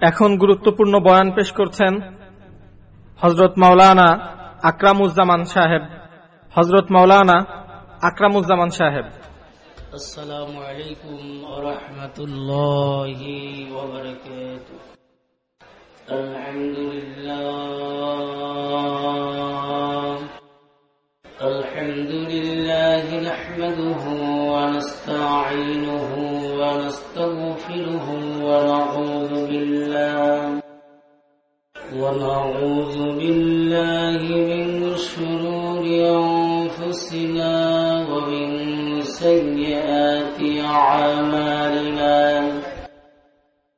এখন গুরুত্বপূর্ণ বয়ান পেশ করছেন হজরত মাওলানা আকরামুজ্জামান সাহেব হজরত মাওলানা আকরামুজ্জামান সাহেব السلام عليكم ورحمة الله وبركاته الحمد لله الحمد لله نحمده ونستعينه ونستغفره ونعوذ بالله. ونعوذ بالله من شرور أنفسنا ومن سيئات أعمالنا.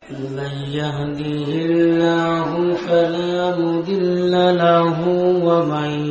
من يهده الله فلا مضل له ومن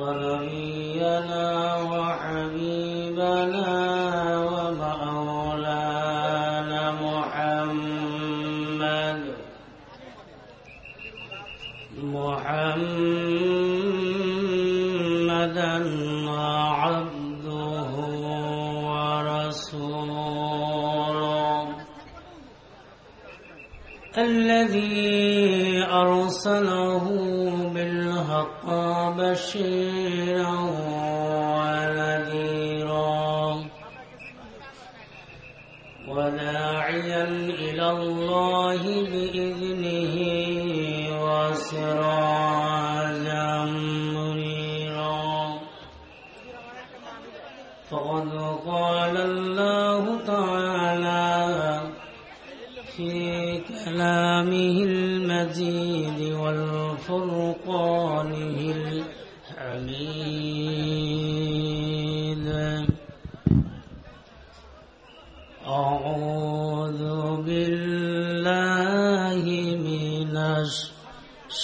ونبينا وحبيبنا أرسله بالحق بشيرا ونذيرا وداعيا إلى الله بإذنه وسراجا منيرا. فقد قال الله تعالى في كلامه المجيد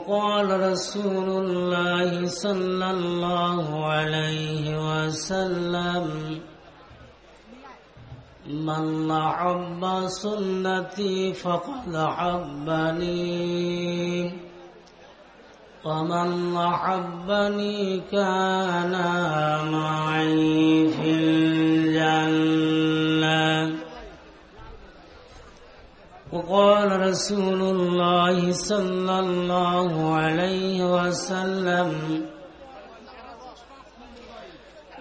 وقال رسول الله صلى الله عليه وسلم من أحب سنتي فقد أحبني ومن أحبني كان معي في الجنة. وقال رسول الله صلى الله عليه وسلم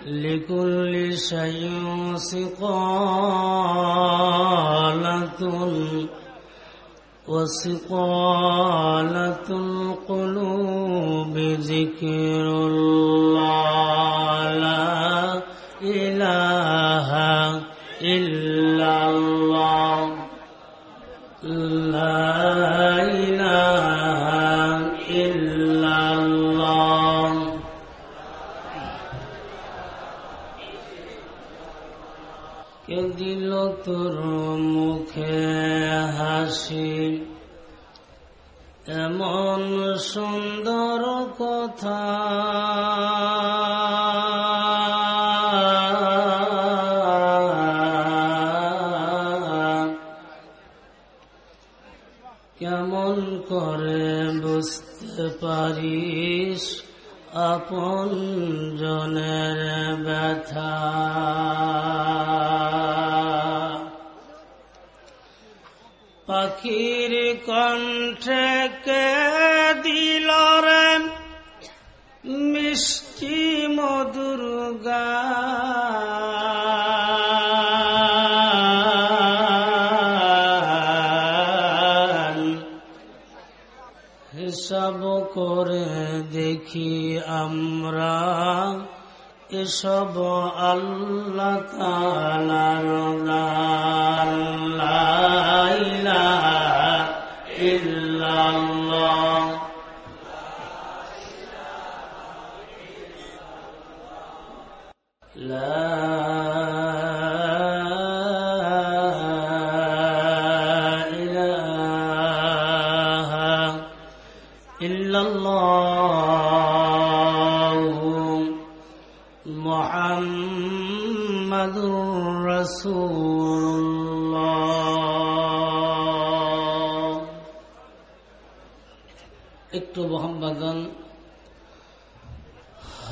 لكل شيء سقالة وسقالة القلوب ذكر الله لا إله إلا الله কথা। কেমন করে বুঝতে পারিস আপন মধুর হিসাব করে দেখি আমরা এসব আল্লাহ তালার দান একটু মোহাম্মদন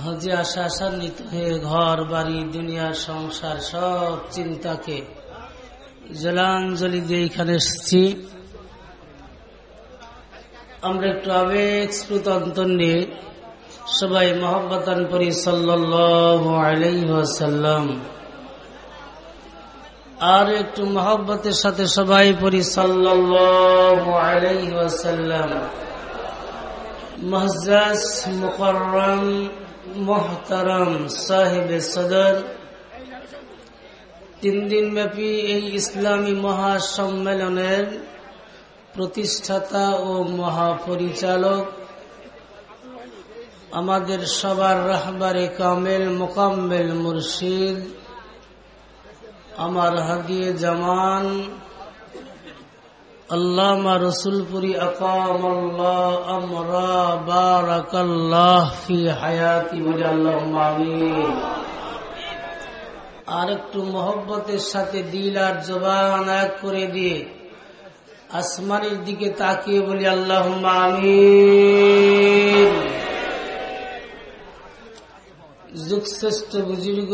হজে আসা আশান্বিত হয়ে ঘর, বাড়ি দুনিয়ার সংসার, সব চিন্তাকে জলাঞ্জলি দিয়ে এখানে এসেছি। আমরা একটু আবেগ স্ফুত অন্তর নিয়ে সবাই মহব্বতান করি সাল্লাম আর একটু মহব্বতের সাথে সবাই পড়ি সাল্লাম মহজাস মুকরম মোহতারম সাহেব সদর। তিন দিন ব্যাপী এই ইসলামী মহাসম্মেলনের প্রতিষ্ঠাতা ও মহাপরিচালক আমাদের সবার রাহবারে কামেল মোকাম্মেল মুর্শিদ, আমার হাদিয়ে জামান আল্লামা রসুলপুরি আল্লাহ আর একটু সাথে দিল আর জবান এক করে দিয়ে আসমানের দিকে তাকিয়ে বলি আল্লাহ যুগশ্রেষ্ঠ বুজুর্গ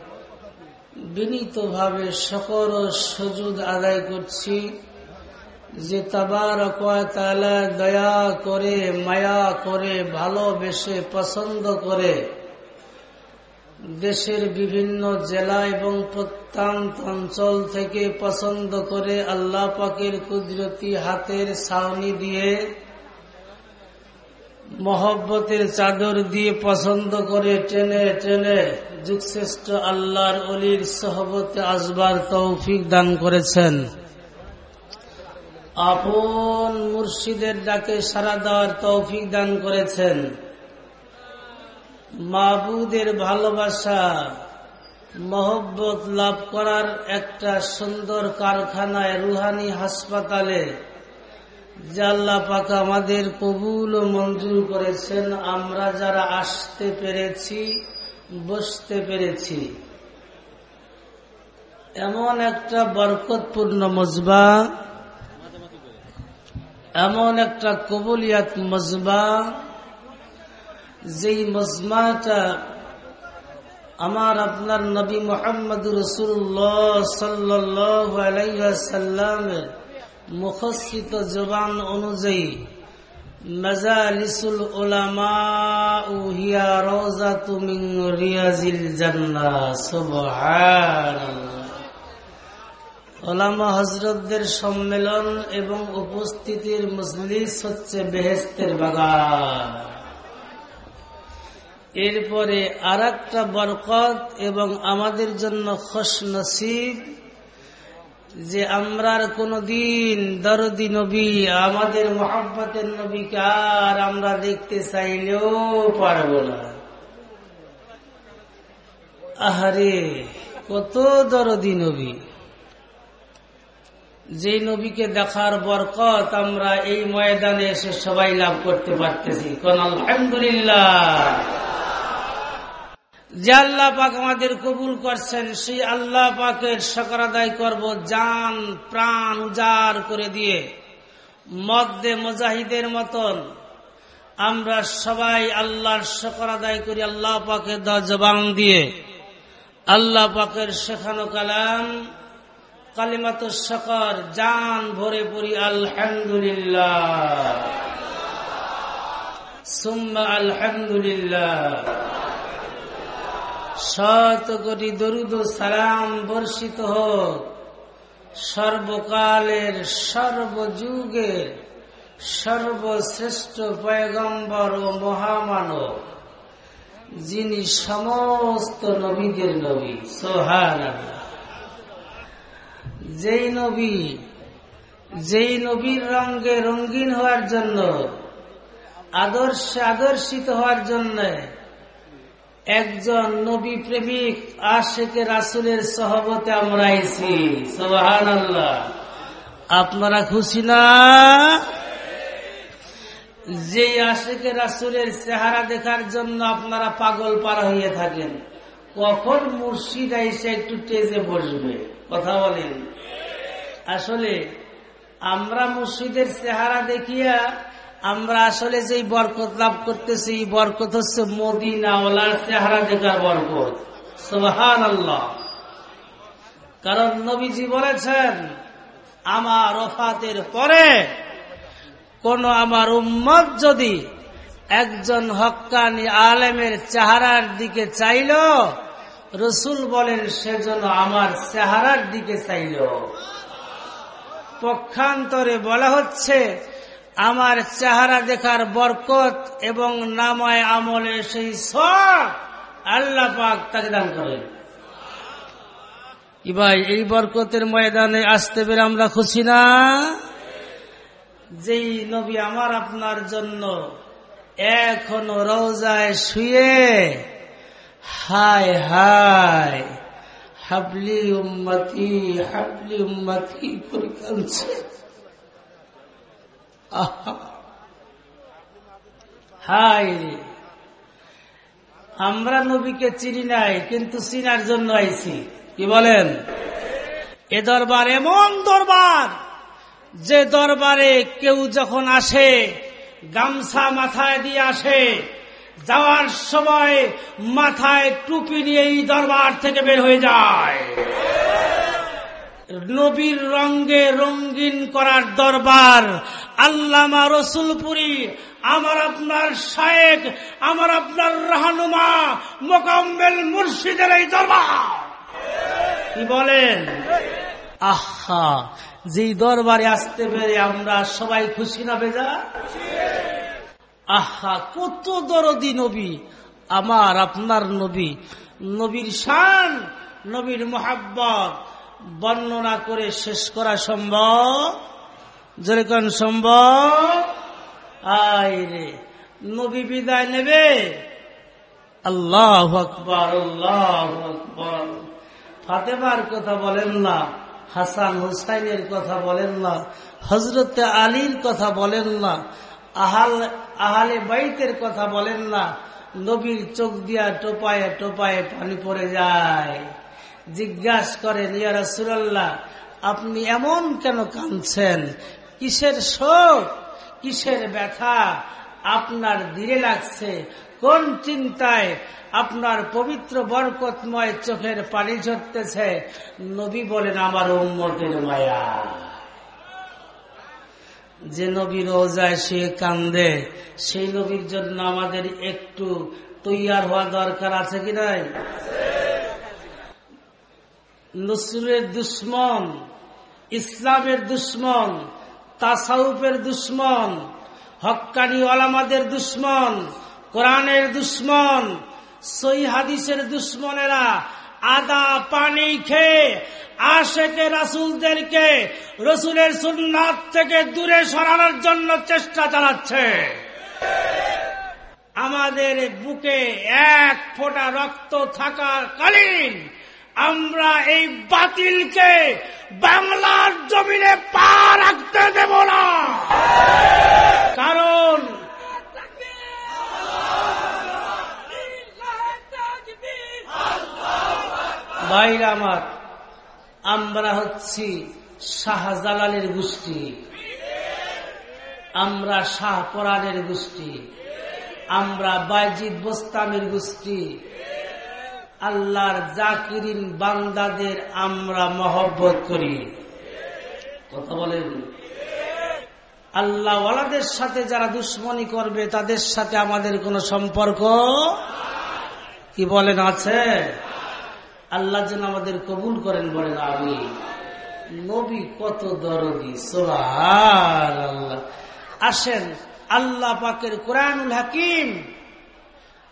বিনীতভাবে সকল সজুদ আদায় করছি যে তাবার দয়া করে, মায়া করে, ভালোবেসে, পছন্দ করে দেশের বিভিন্ন জেলা এবং প্রত্যন্ত অঞ্চল থেকে পছন্দ করে আল্লাহ পাকের কুদরতি হাতের ছাউনি দিয়ে মহব্বতের চাদর দিয়ে পছন্দ করে টেনে টেনে যুগশ্রেষ্ঠ আল্লাহর অলির সহবতে আসবার তৌফিক দান করেছেন। আপন মুর্শিদের ডাকে সারা দেওয়ার তৌফিক দান করেছেন। মাবুদের ভালোবাসা, মহব্বত লাভ করার একটা সুন্দর কারখানায় রুহানি হাসপাতালে জাল্লা পাক আমাদের কবুল ও মঞ্জুর করেছেন, আমরা যারা আসতে পেরেছি, বসতে পেরেছি। এমন একটা বরকতপূর্ণ মজবা, এমন একটা কবুলিয়াত মজবা, যেই মজমাটা আমার আপনার নবী মোহাম্মদ রসুল্লাহ সাল্লাহ আলাইসাল্লামের মুখস্থিত জবান অনুযায়ী, মজালিসুল ওলামা ওলামা হজরতদের সম্মেলন এবং উপস্থিতির মজলিস হচ্ছে বেহেস্তের বাগান। এরপরে আর একটা বরকত এবং আমাদের জন্য খস নসিব যে আমরার কোন দিন দরদি নবী, আমাদের মোহাম্মতের নবীকে আর আমরা দেখতে চাইলেও পারব না। আহারে, কত দরদি নবী। যে নবীকে দেখার বরকত আমরা এই ময়দানে এসে সবাই লাভ করতে পারতেছি। কোন আলহামদুলিল্লাহ। যে আল্লাহ পাক আমাদের কবুল করছেন, সেই আল্লাহ পাকের শকর আদায় করব জান, প্রাণ উজাড় করে দিয়ে। মদ্দে মুজাহিদের মতন আমরা সবাই আল্লাহর শকর আদায় করি, আল্লাহ পাকের দ জবান দিয়ে। আল্লাহ পাকের শেখানো কালাম, কালিমাত শকর, জান ভরে পড়ি, আলহামদুলিল্লাহ। সুম্মা আলহামদুলিল্লাহ। শত কোটি দরুদ সালাম বর্ষিত হোক। সর্বকালের সর্বযুগের সর্বশ্রেষ্ঠ পয়গম্বর ও মহামানব, যিনি সমস্ত নবীদের নবী সোহান যেই নবী, যেই নবীর রঙ্গে রঙ্গিন হওয়ার জন্য, আদর্শে আদর্শিত হওয়ার জন্য একজন নবী প্রেমিক, আশেকে রাসুলের সহবতে আমরা আইছি। সোহান আল্লাহ আপনারা খুশি না? যে আশেকে রাসুলের চেহারা দেখার জন্য আপনারা পাগল পারা হয়ে থাকেন, কখন মুর্শিদ আইসে একটু টেজে বসবে? কথা বলেন। আসলে আমরা মুর্শিদের চেহারা দেখিয়া আমরা আসলে যেই বরকত লাভ করতেছি, বরকত হচ্ছে মদিনাওয়ালার চেহারা দেখার বরকত। সোহান আল্লাহ কারণ নবীজি বলেছেন, আমার ওফাতের পরে কোন আমার উম্মত যদি একজন হক্কানি আলেমের চেহারার দিকে চাইল, রসুল বলেন সেজন্য আমার চেহারার দিকে চাইল। পক্ষান্তরে বলা হচ্ছে আমার চেহারা দেখার বরকত এবং নামায় আমলে সেই সব আল্লাহ পাক তাকে দান করেন। ভাই, এই বরকতের ময়দানে আসতে পেরে আমরা খুশি না? যেই নবী আমার আপনার জন্য এখনও রোজায় শুয়ে, হায় হায়, হাবলি উম্মতি হাবলি উম্মতি করে হাই আমরা নবীকে চিনি নাই, কিন্তু চিনার জন্য আইছি। কি বলেন? এ দরবার এমন দরবার যে দরবারে কেউ যখন আসে, গামছা মাথায় দিয়ে আসে, যাওয়ার সময় মাথায় টুপি নিয়ে এই দরবার থেকে বের হয়ে যায়। নবীর রঙ্গে রঙ্গিন করার দরবার আল্লামা রসুলপুরি, আমার আপনার শায়েক, আমার আপনার রাহানুমা মোকাম্মেল মুর্শিদের এই দরবার। কি বলেন? আহা, যেই দরবারে আসতে পেরে আমরা সবাই খুশি না বেজা? আহা, কত দরদি নবী, আমার আপনার নবী, নবীর শান, নবীর মোহাব্বত বর্ণনা করে শেষ করা সম্ভব? যেরকম সম্ভব, আয় রে। নবী বিদায় নেবে? আল্লাহ আকবর আল্লাহ আকবর। ফাতেমার কথা বলেন না, হাসান হুসাইনের কথা বলেন না হজরতে আলীর কথা বলেন না, আহাল, আহালে বাইতের কথা বলেন না। নবীর চোখ দিয়া টোপায়ে টোপায়ে পানি পড়ে যায়। জিজ্ঞাসা করেন, ইয়া রাসুলাল্লাহ, আপনি এমন কেন কাঁদছেন? কিসের শোক, কিসের ব্যথা আপনার দিলে লাগছে? কোন চিন্তায় আপনার পবিত্র বরকতময় চোখের পানি ঝরতেছে? নবী বলেন, আমার উম্মতের মায়া। যে নবী রোজায় সে কান্দে, সেই নবীর জন্য আমাদের একটু তৈয়ার হওয়া দরকার আছে কি নাই? নসরুলের দুশ্মন, ইসলামের দুশ্মন তাসাউফের দুশ্মন হক্কানি আলামাদের দুশ্মন, কোরআনের দুশ্মন সই হাদিসের দুশ্মনেরা আদা, পানি খেয়ে আশেকে রাসুলদেরকে, রসুলের সুন্নাত থেকে দূরে সরানোর জন্য চেষ্টা চালাচ্ছে। আমাদের বুকে এক ফোঁটা রক্ত থাকার কালীন আমরা এই বাতিলকে বাংলার জমিনে পা রাখতে দেব না। কারণ ভাইরা আমার, আমরা হচ্ছি শাহজালালের গোষ্ঠী। আমরা শাহ পরাণের গোষ্ঠী। আমরা বাইজিদ বোস্তামের গোষ্ঠী। আল্লাহর জাকিরিন বান্দাদের আমরা মহব্বত করি। কথা বলেন। আল্লাহ ওয়ালাদের সাথে যারা দুশ্মনী করবে, তাদের সাথে আমাদের কোনো সম্পর্ক কি বলেন আছে? আল্লাহ যেন আমাদের কবুল করেন বলেন আমি নবী কত দরদি সোহার আল্লাহ আসেন, আল্লাহ পাকের কোরআনুল হাকিম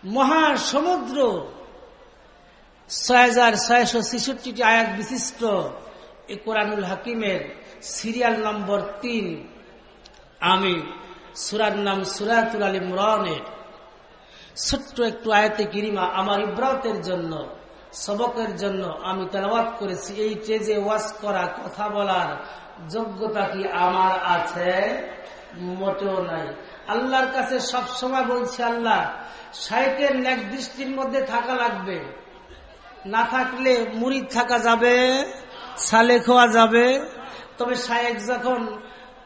মহাসমুদ্র ছয় হাজার ছয়শো ছেষট্টিটি আয়াত বিশিষ্ট এই কোরআনুল হাকিমের সিরিয়াল নম্বর তিন। আমি সুরার নাম সুরাতুল আলী ইমরানের ছোট্ট একটু আয়াতে গিরিমা আমার ইব্রাতের জন্য, সবকের জন্য আমি তেলাওয়াত করেছি। এই টেজে ওয়াজ করা, কথা বলার যোগ্যতা কি আমার আছে? মোটেও নাই। আল্লাহর কাছে সব সময় বলছি, আল্লাহ সাইকের ন্যাক দৃষ্টির মধ্যে থাকা লাগবে। না থাকলে মুড়ি থাকা যাবে, সালে খোয়া যাবে। তবে শায়েক যখন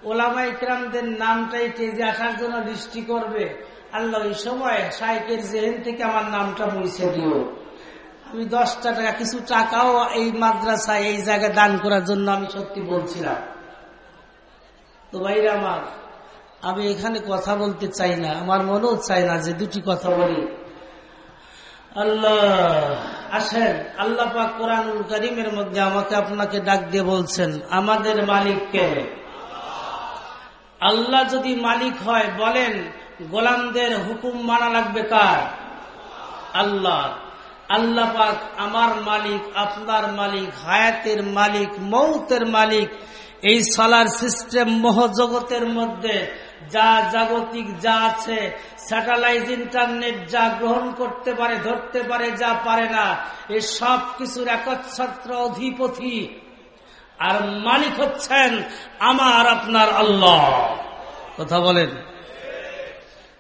ওলামা ইকরামদের নামটাই টেজে আসার জন্য দৃষ্টি করবে, আল্লাহ এই সময় শায়েকের জেহেন থেকে আমার নামটা মুছে দিও আমি দশটা টাকা, কিছু টাকাও এই মাদ্রাসায়, এই জায়গায় দান করার জন্য আমি সত্যি বলছিলাম। তো ভাইরা আমার, আমি এখানে কথা বলতে চাই না, আমার মনেও চাই না যে দুটি কথা বলি। আল্লাহ! আসেন, আল্লাহ পাক কোরআনুল করিমের মধ্যে আমাকে আপনাকে ডাক দিয়ে বলছেন, আমাদের মালিককে আল্লাহ যদি মালিক হয়, বলেন, গোলামদের হুকুম মানা লাগবে কার? আল্লাহ। আল্লাহ পাক আমার মালিক, আপনার মালিক, হায়াতের মালিক, মৌতের মালিক এই সালার সিস্টেম মহজগতের মধ্যে যা জাগতিক যা আছে স্যাটেলাইট ইন্টারনেট যা গ্রহণ করতে পারে, ধরতে পারে, যা পারে না এই সব কিছুর একচ্ছত্র অধিপতি। আর মালিক হচ্ছেন আমার আপনার আল্লাহ। কথা বলেন।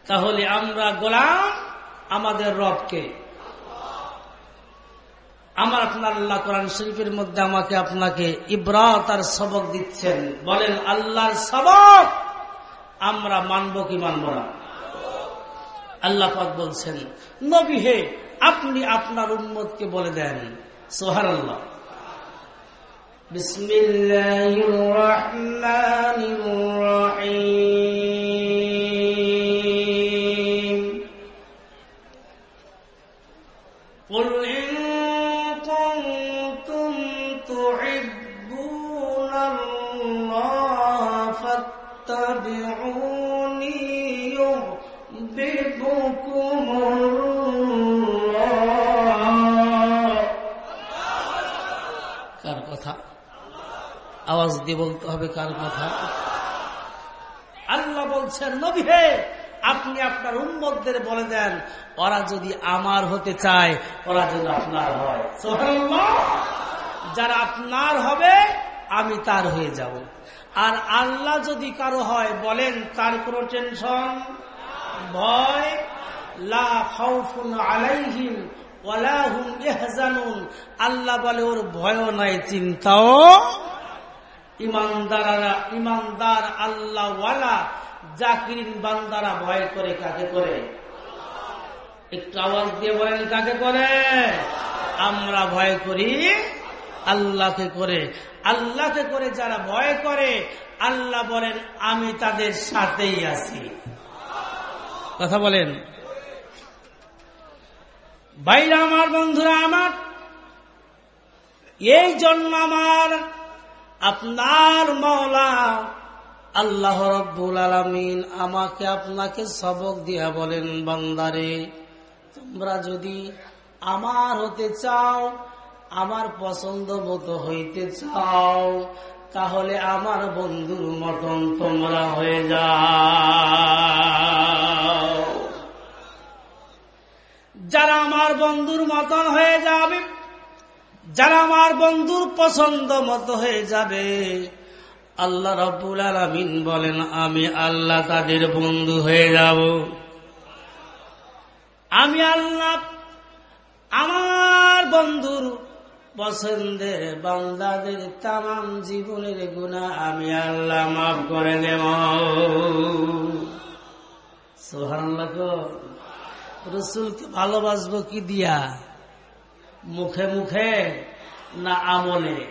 তাহলে আমরা গোলাম আমাদের রবকে। আমার আপনার আল্লাহ কোরআন শরীফের মধ্যে আমাকে আপনাকে ইব্রাত আর সবক দিচ্ছেন। বলেন, আল্লাহর সবক আমরা মানব কি মানব না? আল্লাহ পাক বলছেন, নবী হে, আপনি আপনার উন্মতকে বলে দেন সোহার আল্লাহ বিসমিল্লাহির দিয়ে বলতে হবে কার কথা? আল্লাহ বলছেন, নবী হে, আপনি আপনার উন্মতদের বলে দেন, ওরা যদি আমার হতে চায়, ওরা যদি আপনার হয়। যারা আপনার হবে, আমি তার হয়ে যাব। আর আল্লাহ যদি কারও হয়, বলেন, তার কোনো টেনশন, ভয় আলাইহিম আল্লাহ বলে, ওর ভয়ও নাই, চিন্তাও ইমানদারারা, ইমানদার আল্লাহ জাকিরিন বান্দারা ভয় করে, কাকে করে? একটু আওয়াজ দিয়ে বলেন, কাকে করে? আমরা ভয় করি আল্লাহকে করে। আল্লাহকে করে যারা ভয় করে, আল্লাহ বলেন, আমি তাদের সাথেই আছি। কথা বলেন। বাইরে আমার বন্ধুরা আমার, এই জন্য আমার আপনার মৌলা আল্লাহ রব্বুল আলমিন আমাকে আপনাকে সবক দিয়া বলেন, বান্দারে, তোমরা যদি আমার হতে চাও, আমার পছন্দ মতো হইতে চাও, তাহলে আমার বন্ধুর মতন তোমরা হয়ে যাও। যারা আমার বন্ধুর মতন হয়ে যাবে যারা আমার বন্ধুর পছন্দ মতো হয়ে যাবে, আল্লাহ রব্বুল আলমিন বলেন, আমি আল্লাহ তাদের বন্ধু হয়ে যাব। আমি আল্লাহ আমার বন্ধুর পছন্দের বান্দাদের তাম জীবনের গুণা আমি আল্লাহ মাফ করে দেব। সোহান রসুলকে ভালোবাসবো কি দিয়া? মুখে মুখে না আমলে।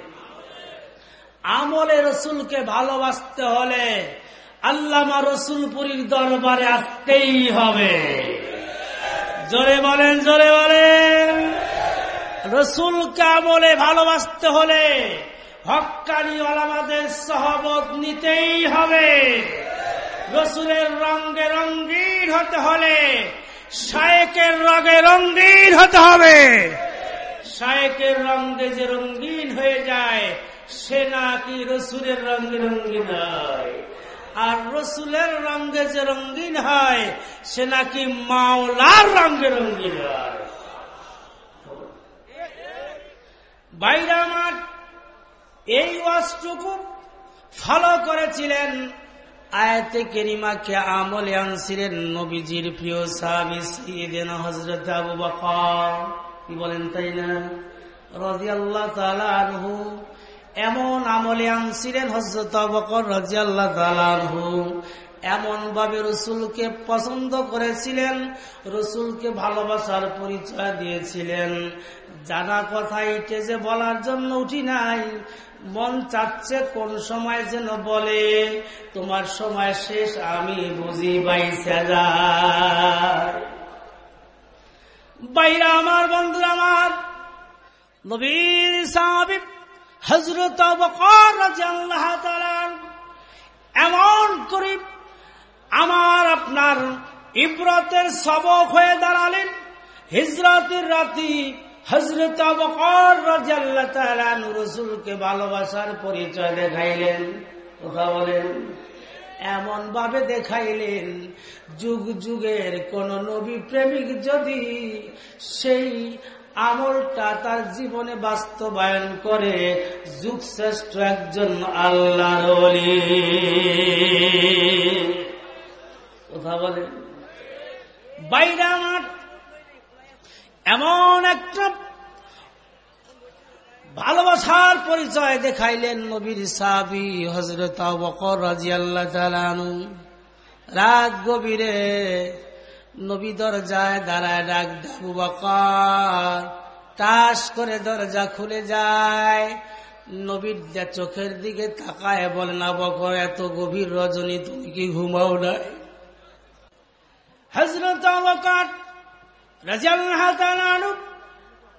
আমলে রসুলকে ভালোবাসতে হলে আল্লামা রসুলপুরীর দরবারে আসতেই হবে। জোরে বলেন জোরে বলেন। রসুলকে আমলে ভালোবাসতে হলে হকানি ওলামাদের সহবত নিতেই হবে। রসুলের রঙে রঙ্গিন হতে হলে শায়েকের রঙে রঙ্গিন হতে হবে। শায়েকের রঙে যে রঙ্গিন হয়ে যায়, সে নাকি রসুলের রঙে রঙ্গিন হয়। আর রসুলের রঙে যে রঙ্গিন হয়, সে নাকি মাওলার রঙে রঙ্গিন হয়। বাইরে এই ওয়াজটুকু ফলো করেছিলেন আয়াতে কেরিমাকে আমলে আনছিলেন নবীজির প্রিয় সাহাবি সাইয়েদেন হযরত আবু বকর। কি বলেন তাই না? রাদিয়াল্লাহু তাআলা আনহু এমন আমলে আনছিলেন হযরত বকর রাদিয়াল্লাহু তাআলা আনহু। এমন ভাবে রসুলকে পছন্দ করেছিলেন, রসুলকে ভালোবাসার পরিচয় দিয়েছিলেন। জানা কথা ইটে যে বলার জন্য উঠি নাই, মন চাচ্ছে কোন সময় যেন বলে, তোমার সময় শেষ, আমি বুঝি বাইসে বাইরা আমার বন্ধুরা আমার। নবীর সাহাবিব হজরত এমন করি আমার আপনার ইব্রতের সবক হয়ে দাঁড়ালেন। হিজরতের রাতি হজরত রসুলকে ভালোবাসার পরিচয় দেখাইলেন। কথা বলেন। এমন ভাবে দেখাইলেন, যুগ যুগের কোন নবী প্রেমিক যদি সেই আমলটা তার জীবনে বাস্তবায়ন করে, যুগ শ্রেষ্ঠ একজন আল্লাহর কথা বলেন? বাইরে আমার এমন একটা ভালোবাসার পরিচয় দেখাইলেন নবীর সাবি হজরত বকর রাজি আল্লাহ রাত গভীরে নবী দরজায় দাঁড়ায় ডাক দাবু বকর, তাস করে দরজা খুলে যায়। নবীর চোখের দিকে তাকায় বলে না বকর, এত গভীর রজনী তুমি কি ঘুমাও নাই? হজরত বকর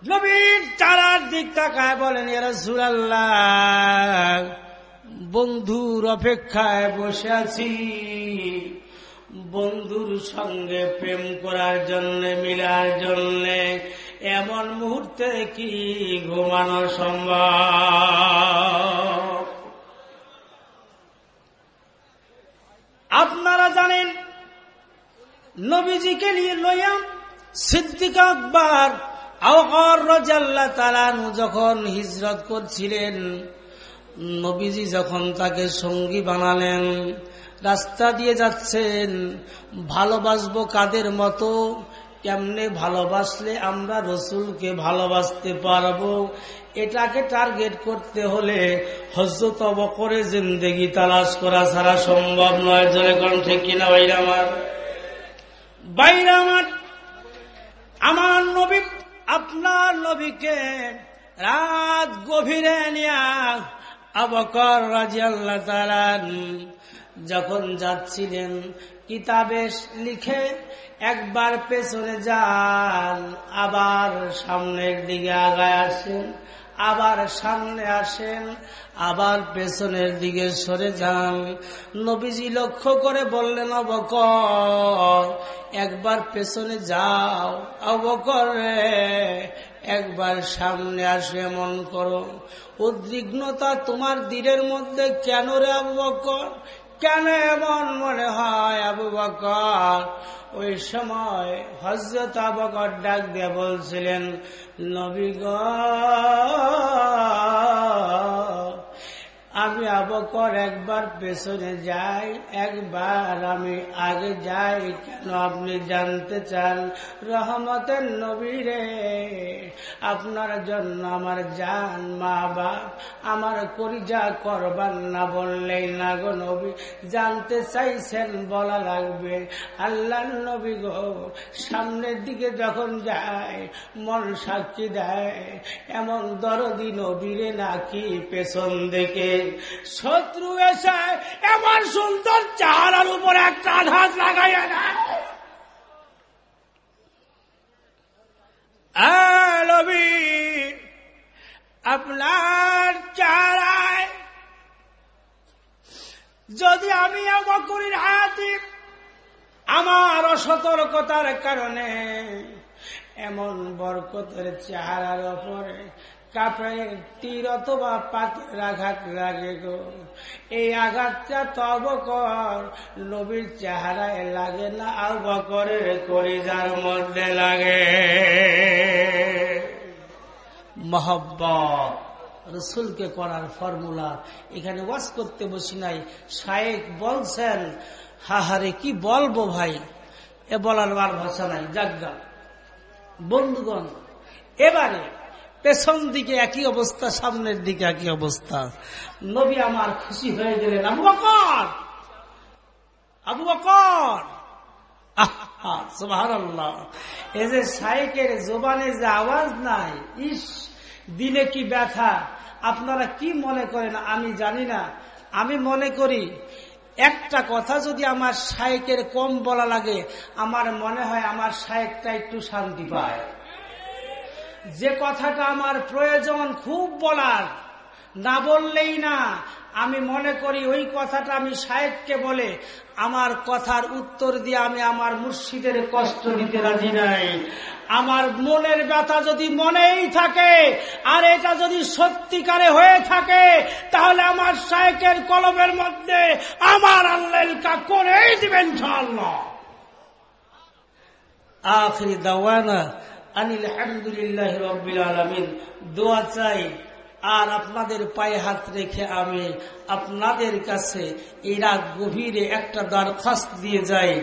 নবীর চারার দিক তাকায় বলেন রসুলাল্লাহ, বন্ধুর অপেক্ষায় বসে আছি। বন্ধুর সঙ্গে প্রেম করার জন্য, মিলার জন্য এমন মুহূর্তে কি ঘুমানো সম্ভব? আপনারা জানেন, নবীজিকে নিয়ে লইয়া সিদ্দিক আকবর যখন হিজরত করছিলেন, নবীজি যখন তাকে সঙ্গী বানালেন, রাস্তা দিয়ে যাচ্ছেন, ভালোবাসবো কাদের মতো, কেমনে ভালোবাসলে আমরা রসুলকে ভালোবাসতে পারব, এটাকে টার্গেট করতে হলে হজরত বকরে জিন্দেগি তালাশ করা ছাড়া সম্ভব নয়। কণ্ঠে কিনা বাইরে আমার? বাইরে আমার আমার নবী নবীকে রাত গভীরে নিয়া আবকর আল্লাহ যখন যাচ্ছিলেন, কিতাবে লিখে একবার পেছনে যান, আবার সামনের দিকে আগায় আসেন, আবার সামনে আসেন, আবার পেছনের দিকে সরে যান। নবীজি লক্ষ্য করে বললেন অবকর একবার পেছনে যাও অবকর একবার সামনে আসে এমন করো। উদ্বিগ্নতা তোমার দিনের মধ্যে কেন রে অবকর কেন এমন মনে হয় আবু বকর ওই সময় হজরত আবকর ডাক দিয়ে বলছিলেন নবীগ আমি আবকর একবার পেছনে যাই, একবার আমি আগে যাই, কেন আপনি জানতে চান? রহমতের নবীরে, আপনার জন্য আমার জান মা বাপ আমার করিজা করবার না বললেই না গো নবী, জানতে চাইছেন বলা লাগবে। আল্লাহ নবী গো, সামনের দিকে যখন যায়, মন সাক্ষী দেয়, এমন দরদি নবীরে নাকি পেছন দেখে শত্রু এসে এমন সুন্দর চালার উপর একটা আঘাত লাগাইয়া দেয় নবী, আপনার চারায় যদি আমি অবকুরির হাতি, আমার অসতর্কতার কারণে এমন বরকতের চেহারার ওপরে কাপড়ে তীর অথবা পাথরের আঘাত লাগে গো। এই আঘাতটা তো অবকর নবীর চেহারায় লাগে না আবকরের করিজার মধ্যে লাগে। মহব্বত, রসুলকে করার ফর্মুলা, এখানে ওয়াজ করতে বসি নাই। শায়েক বলছেন হাহারে কি বলব ভাই? এ বলার বার ভাষা নাই যাজ্ঞা বন্ধুগণ, এবারে পেছন দিকে একই অবস্থা, সামনের দিকে একই অবস্থা। নবী আমার খুশি হয়ে গেলেন, আবু বকর! আবু বকর! এই যে সাইকের জোবানে যে আওয়াজ নাই, ইস দিলে কি ব্যথা। আপনারা কি মনে করেন, আমি জানি না। আমি মনে করি, একটা কথা যদি আমার শায়েকের কম বলা লাগে, আমার মনে হয় আমার শায়েকটা একটু শান্তি পায়। যে কথাটা আমার প্রয়োজন খুব বলার, না বললেই না, আমি মনে করি ওই কথাটা আমি সাহেবকে বলে, আমার কথার উত্তর দিয়ে আমি আমার মুর্শিদের কষ্ট দিতে রাজি নাই। আমার মনের ব্যথা যদি মনেই থাকে, আর এটা যদি সত্যিকারে হয়ে থাকে, তাহলে আমার শায়কের কলমের মধ্যে আমার আল্লাহ করেই দিবেন আখরি দাওয়ানা আনিল আলহামদুলিল্লাহ রবিল আলমিন। দোয়া চাই, আর আপনাদের পায়ে হাত রেখে আমি আপনাদের কাছে এরা গভীরে একটা দরখাস্ত দিয়ে যাই।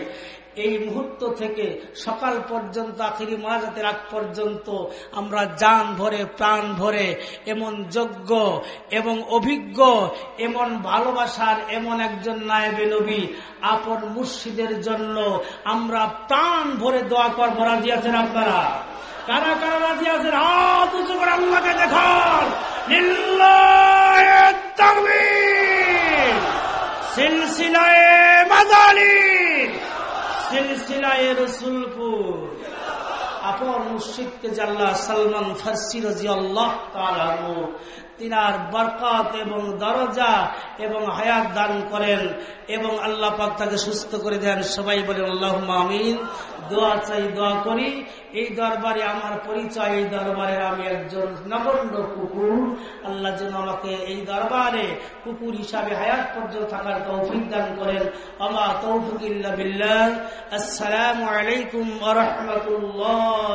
এই মুহূর্ত থেকে সকাল পর্যন্ত, আখিরি মাজাতের আগ পর্যন্ত আমরা যান ভরে, প্রাণ ভরে এমন যোগ্য, এবং অভিজ্ঞ, এমন ভালোবাসার, এমন একজন নায়বে নবী, আপন মুর্শিদের জন্য আমরা প্রাণ ভরে দোয়া করব। রাজি আছেন আপনারা? কারা কারা রাজি আছেন? হাত আল্লাহকে দেখান। সিলসিলায় মাদালি সিলসিলায় রসুলপুর। আপন মুর্শিদকে জাল্লা সালমান ফার্সি রাজি আল্লাহ তিনার বরকত এবং দরজা এবং হায়াত দান করেন এবং আল্লাহ পাক তাকে সুস্থ করে দেন। সবাই বলেন আল্লাহ আমিন। দোয়া চাই, দোয়া করি। এই দরবারে আমার পরিচয়, এই দরবারে আমি একজন নগণ্য কুকুর। আল্লাহ যেন আমাকে এই দরবারে কুকুর হিসাবে হায়াত পর্যন্ত থাকার তৌফিক দান করেন। আমা তৌফিক বিল্লাহ। আসসালামু আলাইকুম আ রহমতুল্লাহ